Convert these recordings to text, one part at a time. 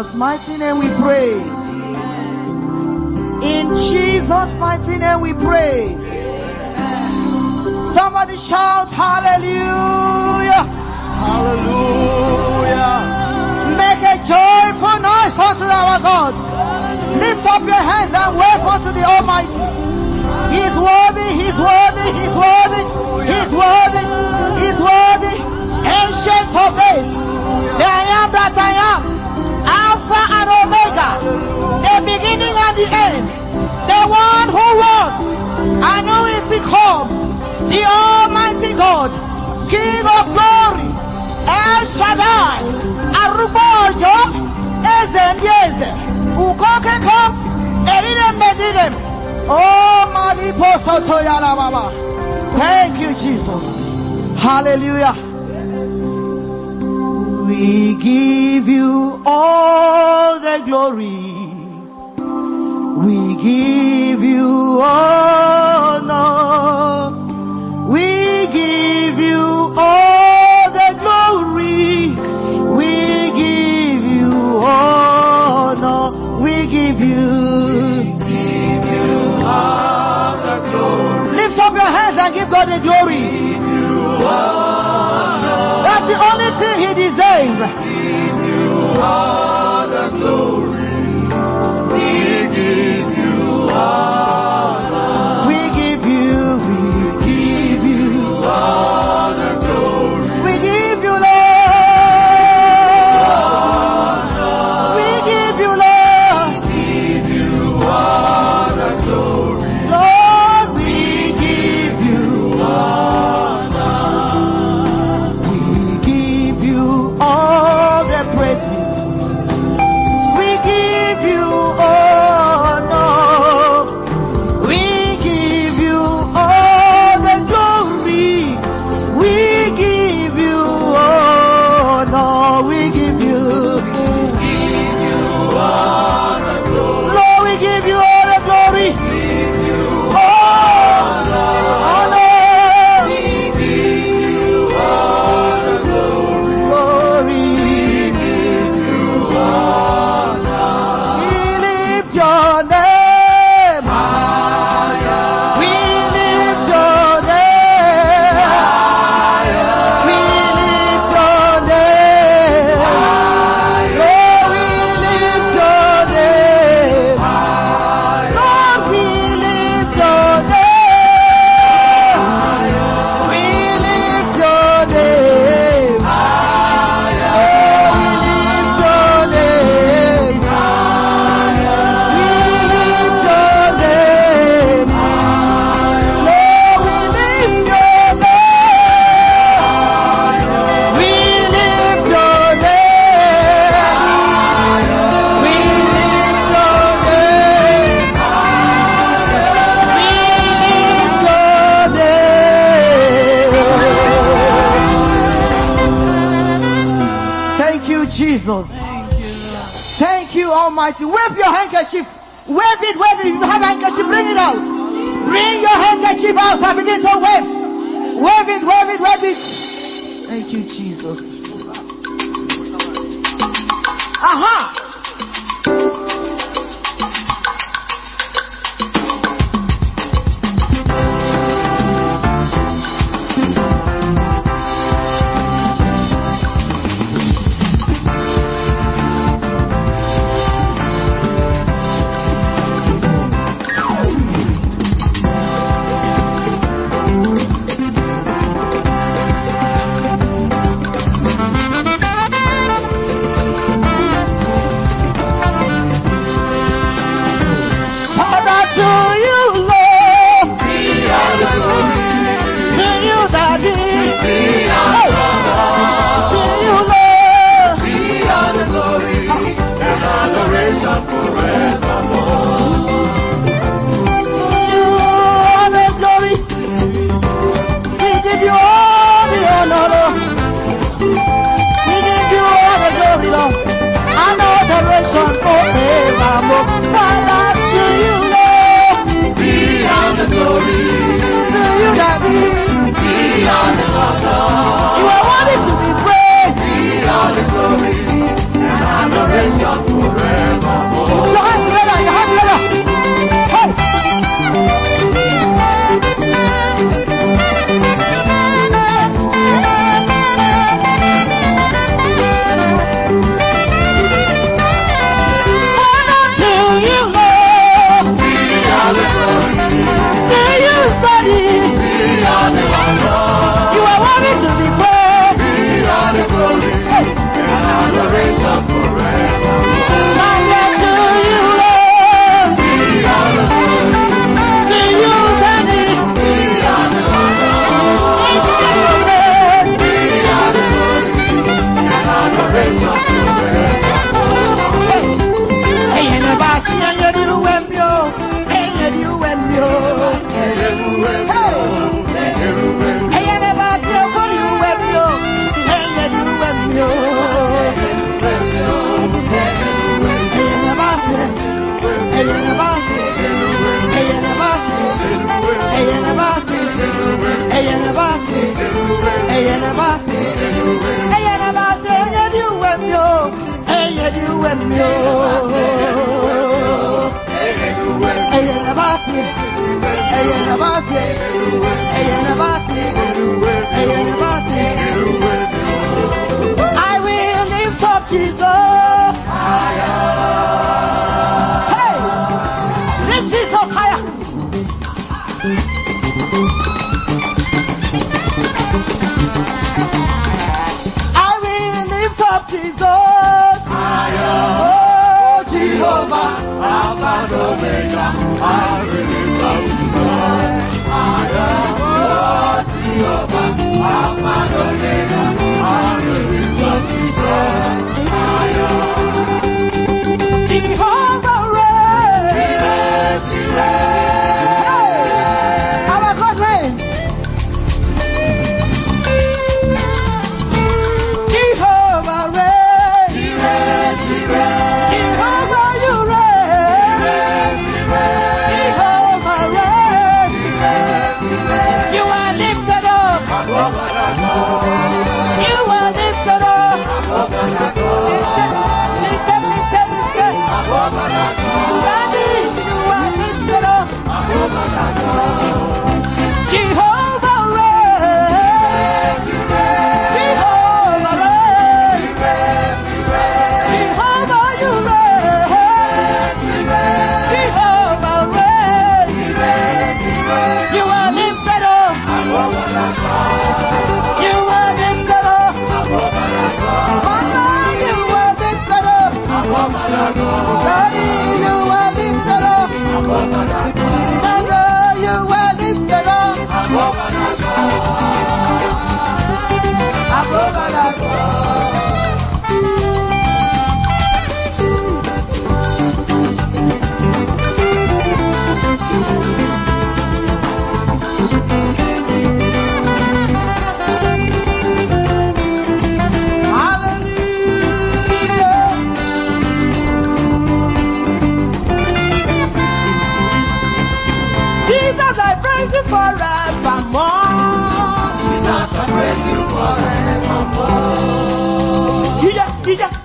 Jesus' mighty name we pray. In Jesus' mighty name we pray. Somebody shout hallelujah. Hallelujah. Make a joyful noise unto our God. Lift up your hands and wave unto the Almighty. He's worthy, He's worthy, He's worthy, He's worthy, He's worthy. Ancient of days, the I am that I am, Alpha and Omega, the beginning and the end, the one who was and who is to come, the Almighty God, King of glory, El Shaddai, Arubojo, Eze ndị eze, Ukokeko, Eridem Medidem, Oh Malipo Soto Baba. Thank you, Jesus. Hallelujah. We give you all the glory. We give you honor. We give you all the glory. We give you honor. We give you. All the glory. Lift up your hands and give God the glory. That's the only thing He deserves. It, it. You have handkerchief, bring it out. Bring your handkerchief out and begin to wave. Wave it, wave it, wave it. Thank you, Jesus. Aha! and know.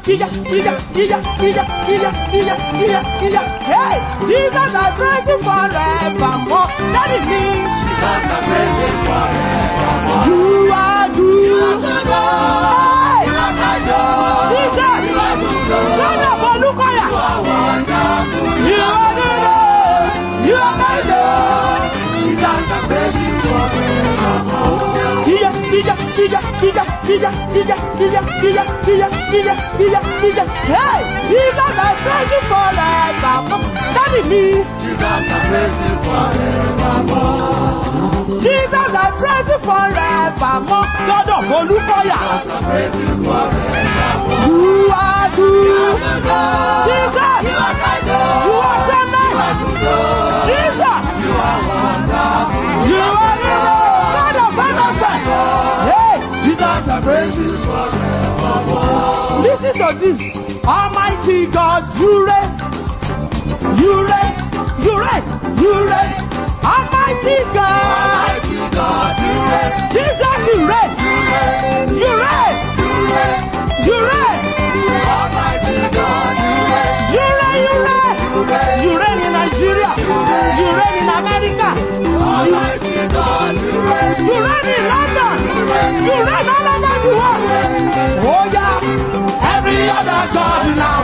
Jesus, Jesus, Jesus, Jesus, Jesus, Jesus, Jesus, Jesus. Hey, Jesus, I praise you forevermore. That is me. Jesus, I praise you forevermore. You are good. You are good. Giga, giga, giga, giga, giga, giga, giga. Hey, you got my praise forevermore. Daddy me. You got my praise forevermore. Jesus, I praise you forevermore. God of Olufaya. You are good. Jesus. You are good. Listen to this. Almighty God, you reign. You reign. You reign. You reign. Almighty God. Jesus, you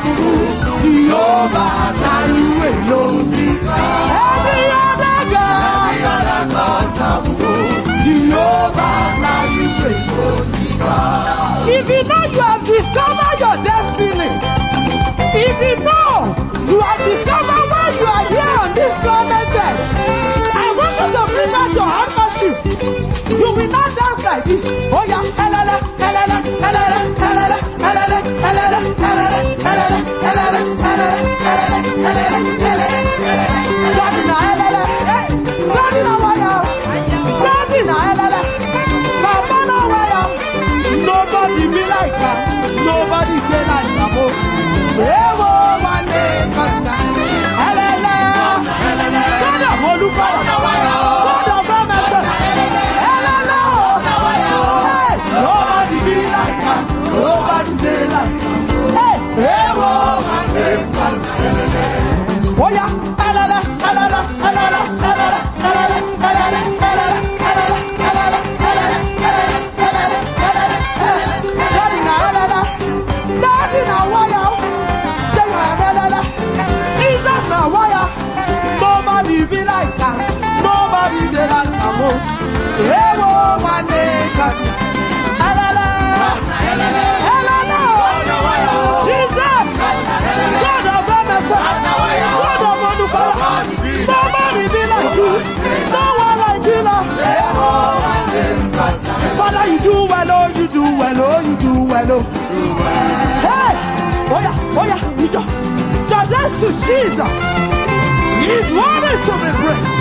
aburú tí yóò bá táyú èlò. Ẹbí alága ẹbí alága tàbùkù tí yóò bá táyú èlò. If you know you have discovered your destiny, if you know you have discovered. Father, you do well, oh, you do well, oh, you do well, oh. Hey! Oh yeah, oh yeah, you just, just bless to Jesus. His word is to be praised.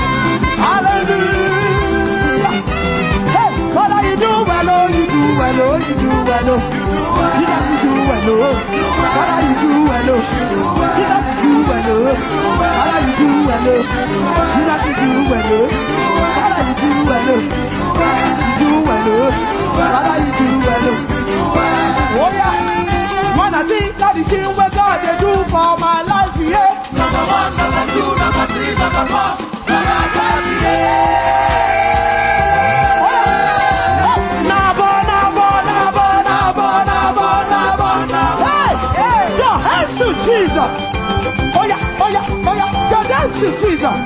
do alone. You do alone. All you do alone. You Do I know? is Caesar.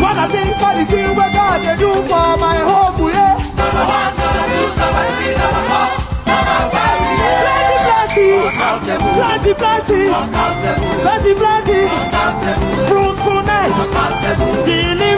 What I think for the king, what God they do for my home, yeah. Plenty, plenty, plenty, plenty, plenty, plenty, fruitfulness, delay.